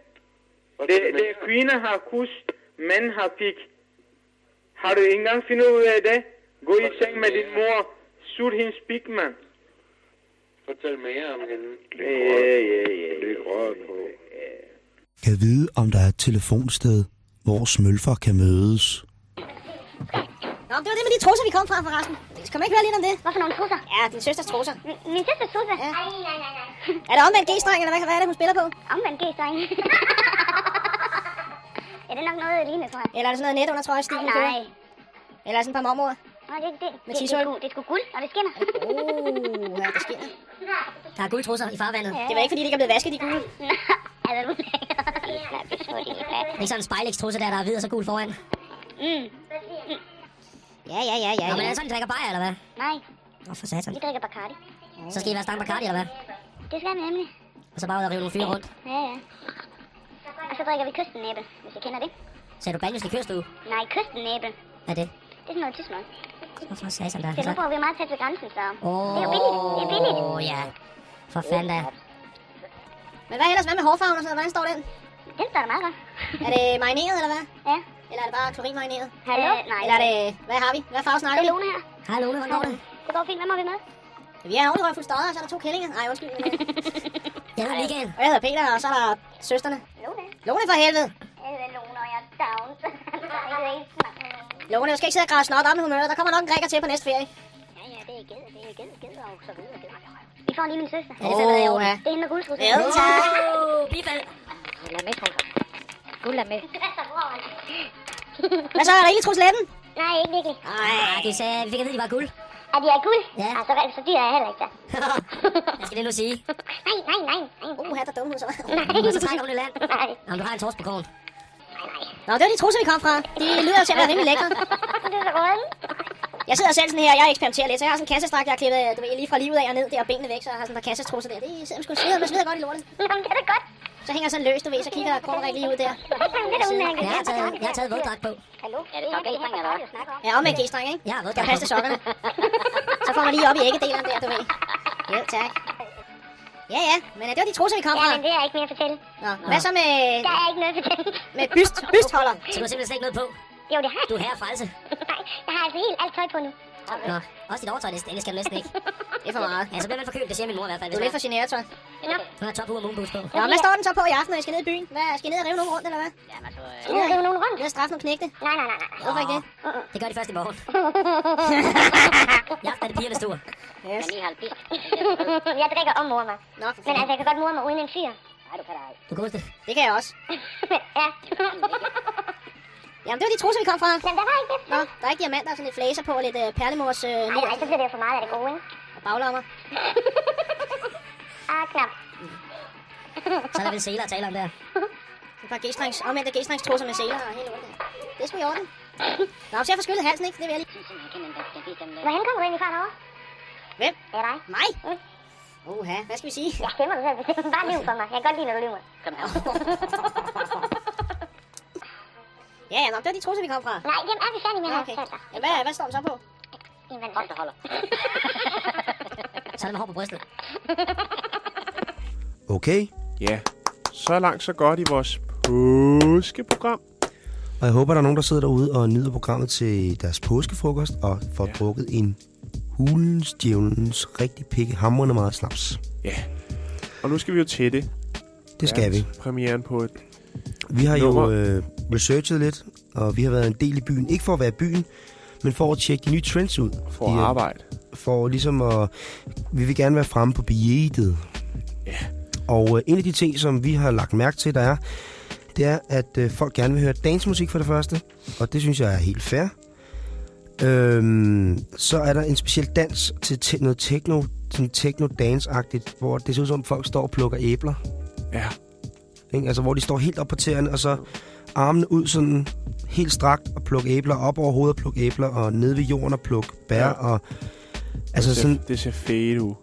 Det, det er kvinder har kus, mænd har pik. Har du ikke engang fundet ud af det? Gå i seng med din mor. Sut hendes pik, mand. Fortæl mere om hende. Ja, ja, ja. Er på. Kan vide, om der er et telefonsted, hvor smølfer kan mødes. Nå, det var det med de trusser, vi kom fra, forresten. Skal man ikke høre lidt om det? Hvad for nogle trusser? Ja, din søsters trusser. Min, min søsters trusser? Ja. Ej, nej, nej, nej. Er det omvendt G-streng, eller hvad, hvad er det, hun spiller på? Omvendt G-streng. *laughs* ja, det er nok noget lignende, tror jeg. Eller er det sådan noget net under trøjestil, Nej. Eller er det sådan et par mormor? Nej, det, det, Med det, det, er sgu- det er sgu guld, og det skinner. Oh, ja, det skinner. Der er guldtrusser i farvandet. Ja. Det var ikke, fordi de ikke er blevet vasket, de gule. *laughs* altså, du *laughs* Det er ikke sådan en spejlægstrusse der, der er hvid og så gul foran. Mm. Ja, ja, ja, ja. Nå, Nå, men ja. er det sådan, de drikker bajer, eller hvad? Nej, Åh, for satan. vi drikker Bacardi. Så skal I være stang Bacardi, eller hvad? Det skal vi nemlig. Og så bare ud og rive nogle fyre rundt. Ja, ja. Og så drikker vi kystennæbe, hvis I kender det. Sagde du banjos i kørstue? Nej, kystennæbe. Hvad er det? Det er sådan noget tysk noget. Åh, for satan der. Det er nu, hvor vi meget tæt ved grænsen, så... Åh, Det er jo billigt. Det er billigt. Åh, ja. For fanden da. Men hvad ellers? Hvad med hårfarven og sådan? Hvordan står den? Den står der meget godt. Er det marineret, eller hvad? Ja. Eller er det bare klorinmarineret? Hallo? Øh, nej. Eller er det... Hvad har vi? Hvad farve snakker Det vi? er Lone her. Hej Lone, hvordan går det? Det går fint. Hvem har vi med? Vi er ovre i Røgfuld Stodder, og så er der to kællinger. Nej, undskyld. *laughs* jeg hedder Michael. Og jeg hedder Peter, og så er der søsterne. Lone. Lone for helvede. Jeg hedder Lone, og jeg er down. *laughs* Lone, du skal ikke sidde og græde snot op i humøret. Der kommer nok en græker til på næste ferie. Ja, ja, det er ged, det er ged, ged og så videre. Ged. Vi får lige min søster. Ja, det finder jeg over. Det er hende med guldtrusser. Jo, tak. Bifald. Lad med, Frank. Guld er med. *laughs* Hvad så? Er der ikke trusletten? Nej, ikke virkelig. Nej, de sagde, vi fik at vide, de var guld. Er de er guld? Ja. Altså, hvad, så dyr er jeg heller ikke, da. *laughs* Jeg skal det nu sige. Nej, nej, nej. *laughs* nej. Uh, her er der dumme hun så. Nej. Så trækker hun i land. Nej. Jamen, du har en torsk på krogen. Nå, det var de trusser, vi kom fra. De lyder til at være rimelig lækre. *laughs* Det er godt. Jeg sidder selv sådan her, jeg eksperimenterer lidt, så jeg har sådan en kassestrakt, jeg har klippet du ved, lige fra livet af og ned der, og benene væk, så jeg har sådan et par kassetrusser der. Det sidder sgu sveder, man sveder godt i lortet. Jamen, det er da godt. Så hænger jeg sådan løst, du ved, så kigger krogen rigtig lige ud der. Er. Jeg har taget, jeg har taget våddragt på. Hallo? Er det så g-streng, eller hvad? Ja, og med g-streng, ikke? Ja, Skal passe til sokkerne. Så får man lige op i æggedelerne der, du ved. Jo, tak. Ja, ja, men det var de trusser, vi kom fra. Ja, men det er ikke mere at fortælle. Nå, hvad så med... Der er ikke noget at fortælle. Med byst, *laughs* bystholder. *laughs* Så du har simpelthen slet ikke noget på? Jo, det har jeg. Du er herre frelse. *laughs* Nej, jeg har altså helt alt tøj på nu. Nå, også dit overtøj, det, det skal du næsten ikke. Det er for meget. Ja, så bliver man forkølet, det siger min mor i hvert fald. Du er lidt for generet, tror jeg. Nå. Du har top og moonboots på. Nå, hvad står den så på i aften, når I skal ned i byen? Hvad, skal I ned og rive nogen rundt, eller hvad? Jamen, altså... Skal vi rive nogen rundt? Ned og straffe nogle knægte? Nej, nej, nej, nej. Hvorfor ikke det? Det gør de først i morgen. *laughs* I aften er det pigernes tur. Yes. Men I har *laughs* jeg drikker om mor mig. Nå, for Men altså, jeg kan godt mor mig uden en fyr. Nej, du kan da ikke. Du kan det. Det kan jeg også. *laughs* ja. Jamen, det var de trusser, vi kom fra. Jamen, der var ikke det. Nå, der er ikke diamanter og sådan lidt flæser på og lidt uh, perlemors... Uh, Nej, nej, så bliver det jo for meget af det gode, ikke? Og baglommer. *laughs* ah, knap. Så er der vel seler at tale om der. *laughs* Et par g-strengs, omvendte g-strengstrusser med seler og helt lortet. Det er sgu i orden. *laughs* Nå, så jeg får skyllet halsen, ikke? Det vil jeg lige. Hvorhen kommer du egentlig fra derovre? Hvem? Det er dig. Mig? Uha, hvad skal vi sige? Det må du selv. Bare lyv for mig. Jeg kan godt lide, når du lyver. Kom her. Ja, ja, nå, det var de trusser, vi kom fra. Nej, dem er vi færdige med Nå, her. okay. Ja, hvad, hvad står den så på? En vand. Hold da holder. *laughs* Så er det med hår på brystet. Okay, Ja, så langt så godt i vores påskeprogram. og jeg håber, der er nogen, der sidder derude og nyder programmet til deres påskefrokost og får ja. drukket en hulens, djævelens, rigtig pikke, hamrende meget snaps. Ja, og nu skal vi jo til det. Det skal vi. Premieren på et Vi har Nummer. jo øh, researchet lidt, og vi har været en del i byen. Ikke for at være i byen, men for at tjekke de nye trends ud. For at øh, arbejde. For ligesom at... Vi vil gerne være fremme på billedet. Ja. Og øh, en af de ting, som vi har lagt mærke til, der er, det er, at øh, folk gerne vil høre dancemusik for det første. Og det synes jeg er helt fair. Øhm, så er der en speciel dans til te- noget techno, sådan techno-dance-agtigt, hvor det ser ud som, folk står og plukker æbler. Ja. Ikke? Altså, hvor de står helt op på tæerne, og så armene ud sådan helt strakt og plukke æbler, op over hovedet og plukke æbler, og ned ved jorden og plukke bær. Ja. Og, altså det, ser, sådan, det ser fedt ud.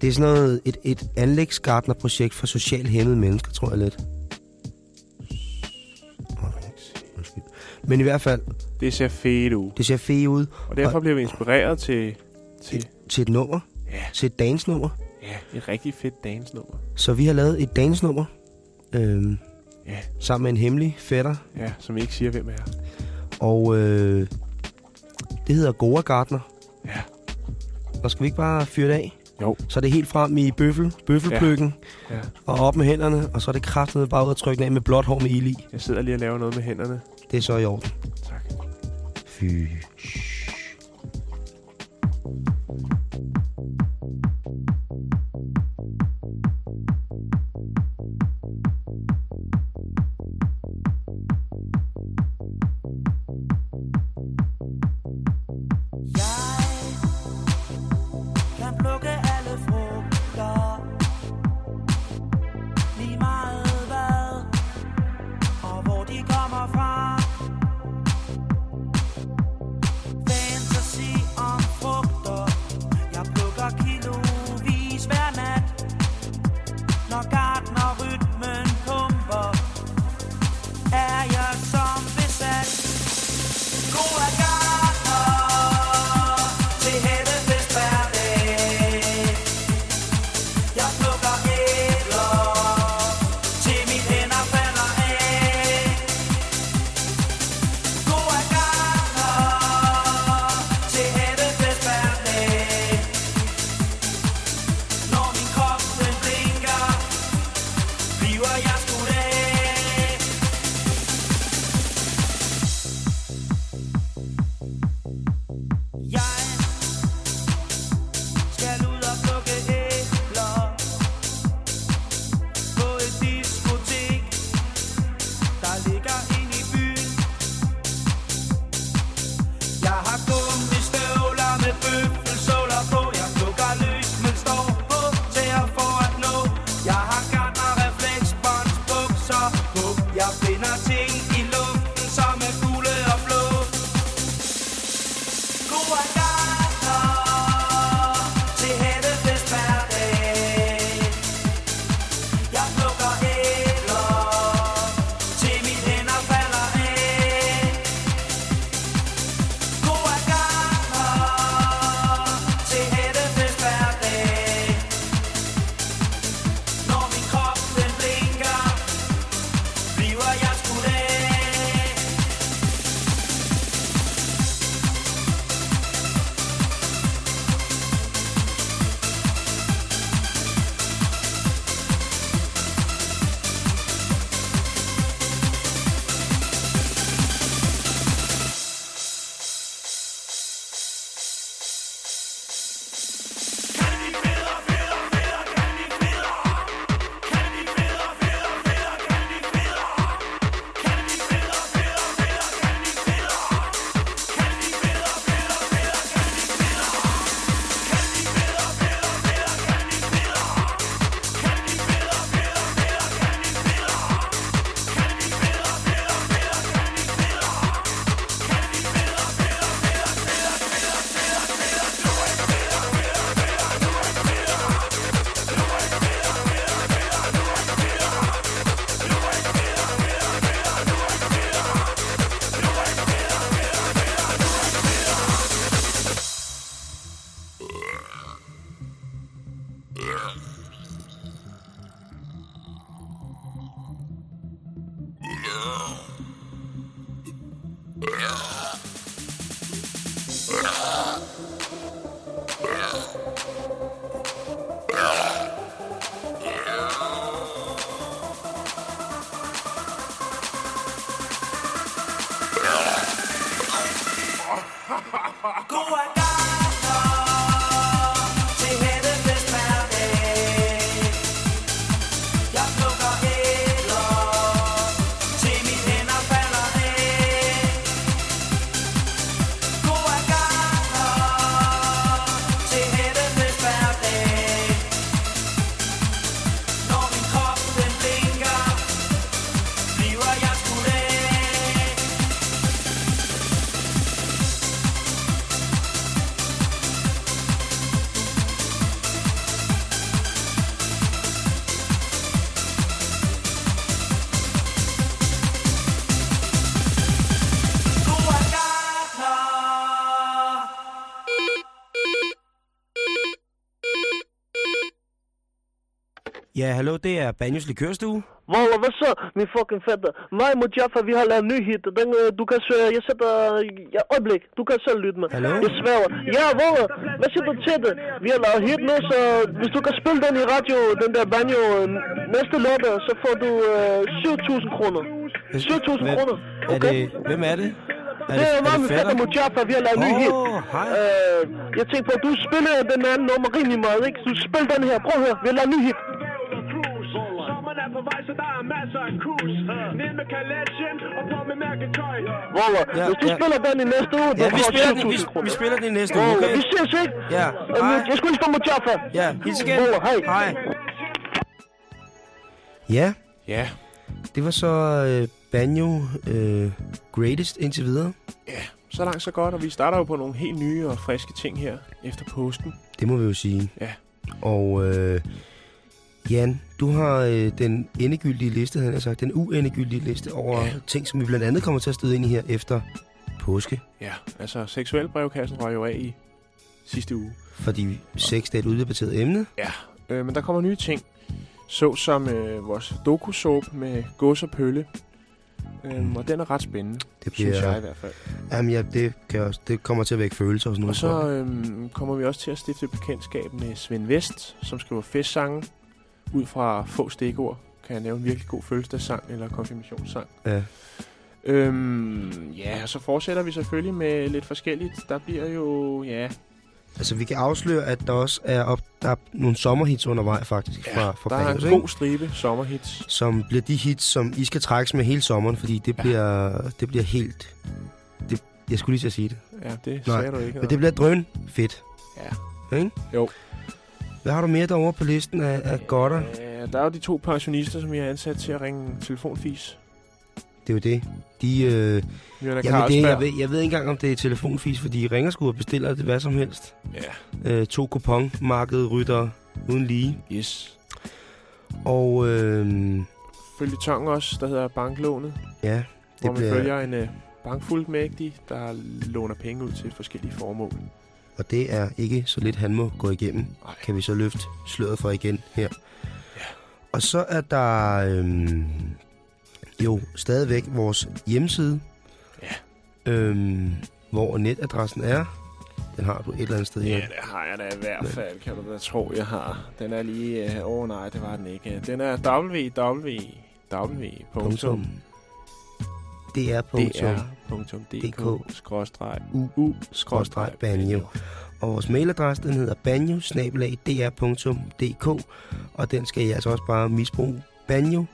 det er sådan noget, et, et anlægsgartnerprojekt for socialt hæmmede mennesker, tror jeg lidt. Men i hvert fald, Det ser fedt ud. det ser fedt ud. Og derfor blev vi inspireret til, til Til et nummer. Ja. Til et dance-nummer. ja, et rigtig fedt dance-nummer. Så vi har lavet et dance-nummer. Øhm, Ja. Sammen med en hemmelig fætter. Ja, som ikke siger, hvem er. Og øh, det hedder Goa Gardner. Ja. Og skal vi ikke bare fyre det af? Jo. Så er det helt frem i bøffel, bøffelpløkken. Ja. Og op med hænderne, og så er det kraftet bare ud at trykke den af med blåt hår med ild i. Jeg sidder lige og laver noget med hænderne. Det er så i orden. Tak. Fy. Ja, hallo, det er Banjos Likørstue. Wallah, hvad så, min fucking fætter? Mig og Mujaffa, vi har lavet en ny hit. Den, øh, du kan søge, jeg sætter... Ja, øjeblik, du kan selv lytte med. Hallo? Jeg sværger. Ja, Wallah, hvad siger du til det? Vi har lavet hit nu, så hvis du kan spille den i radio, den der banjo, næste lørdag, så får du øh, 7.000 kroner. 7.000 kroner, Er det, hvem er det? Er det er mig, min fætter Mujaffa, vi har lavet en ny hit. hej. Øh, jeg tænker på, du spiller den anden nummer rimelig meget, ikke? Så spil den her, prøv at høre, vi har lavet en ny hit. På vej, så der er masser af kus. Ned med kalætjen og på med mærketøj. Roller, Ja, hvis du ja. spiller den i næste uge, Ja, vi spiller, den, 7.000 vi, vi spiller den i næste uge, okay? vi ses, ikke? Ja, Øh, hej. Jeg skulle lige få mig jaffa. Ja, hils igen. Roller, hej. Hej. Ja, Ja, det var så øh, Banjo øh, Greatest indtil videre. så langt så godt, og vi starter jo på nogle helt nye og friske ting her efter påsken. Det må vi jo sige. Ja. Og øh, Jan, du har øh, den endegyldige liste, havde jeg sagt, den uendegyldige liste over ja. ting, som vi blandt andet kommer til at støde ind i her efter påske. Ja, altså seksuel brevkassen røg jo af i sidste uge. Fordi sex det er et uddebatteret emne. Ja, øh, men der kommer nye ting. Så som øh, vores doku-soap med gås og pølle. Øhm, og den er ret spændende, Det synes jeg i hvert fald. Jamen ja, det, kan også, det kommer til at vække følelser og sådan Og noget. så øhm, kommer vi også til at stifte bekendtskab med Svend Vest, som skriver festsange. Ud fra få stikord kan jeg nævne en virkelig god fødselsdagssang eller konfirmationssang. Ja. Øhm, ja, så fortsætter vi selvfølgelig med lidt forskelligt. Der bliver jo, ja, Altså, vi kan afsløre, at der også er, op, der er nogle sommerhits undervej, faktisk, Ja, fra, fra der er Banjos, en god stribe sommerhits. Som bliver de hits, som I skal trækkes med hele sommeren, fordi det, ja. bliver, det bliver helt... Det, jeg skulle lige til at sige det. Ja, det sagde du ikke, Men nej. det bliver drøn fedt. Ja. Ikke? Jo. Hvad har du mere derovre på listen af, af godter? Ja, der er jo de to pensionister, som jeg har ansat til at ringe telefonfis. Det er jo det. De, øh, jamen det, jeg, ved, jeg ved ikke engang, om det er telefonfis, fordi de ringer sgu og bestiller det hvad som helst. Ja. Øh, to kuponmarked rytter uden lige. Yes. Og øh, Følge tong også, der hedder banklånet. ja, Det hvor man bliver... følger en uh, bankfuldmægtig, der låner penge ud til forskellige formål. Og det er ikke så lidt, han må gå igennem. Nej. Kan vi så løfte sløret for igen her. Ja. Og så er der øhm, jo stadigvæk vores hjemmeside. Ja. Øhm, hvor netadressen er. Den har du et eller andet sted Ja, her. det har jeg da i hvert fald, kan du da tro, jeg har. Den er lige... Åh uh, oh, nej, det var den ikke. Den er www. dr.dk skråstreg u skråstreg banjo. Og vores mailadresse, den hedder banjo og den skal I altså også bare misbruge. banjo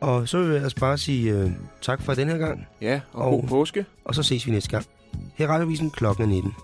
Og så vil jeg altså bare sige øh, tak for den her gang. Ja, og god påske. Og så ses vi næste gang. Her er Radiovisen klokken er 19.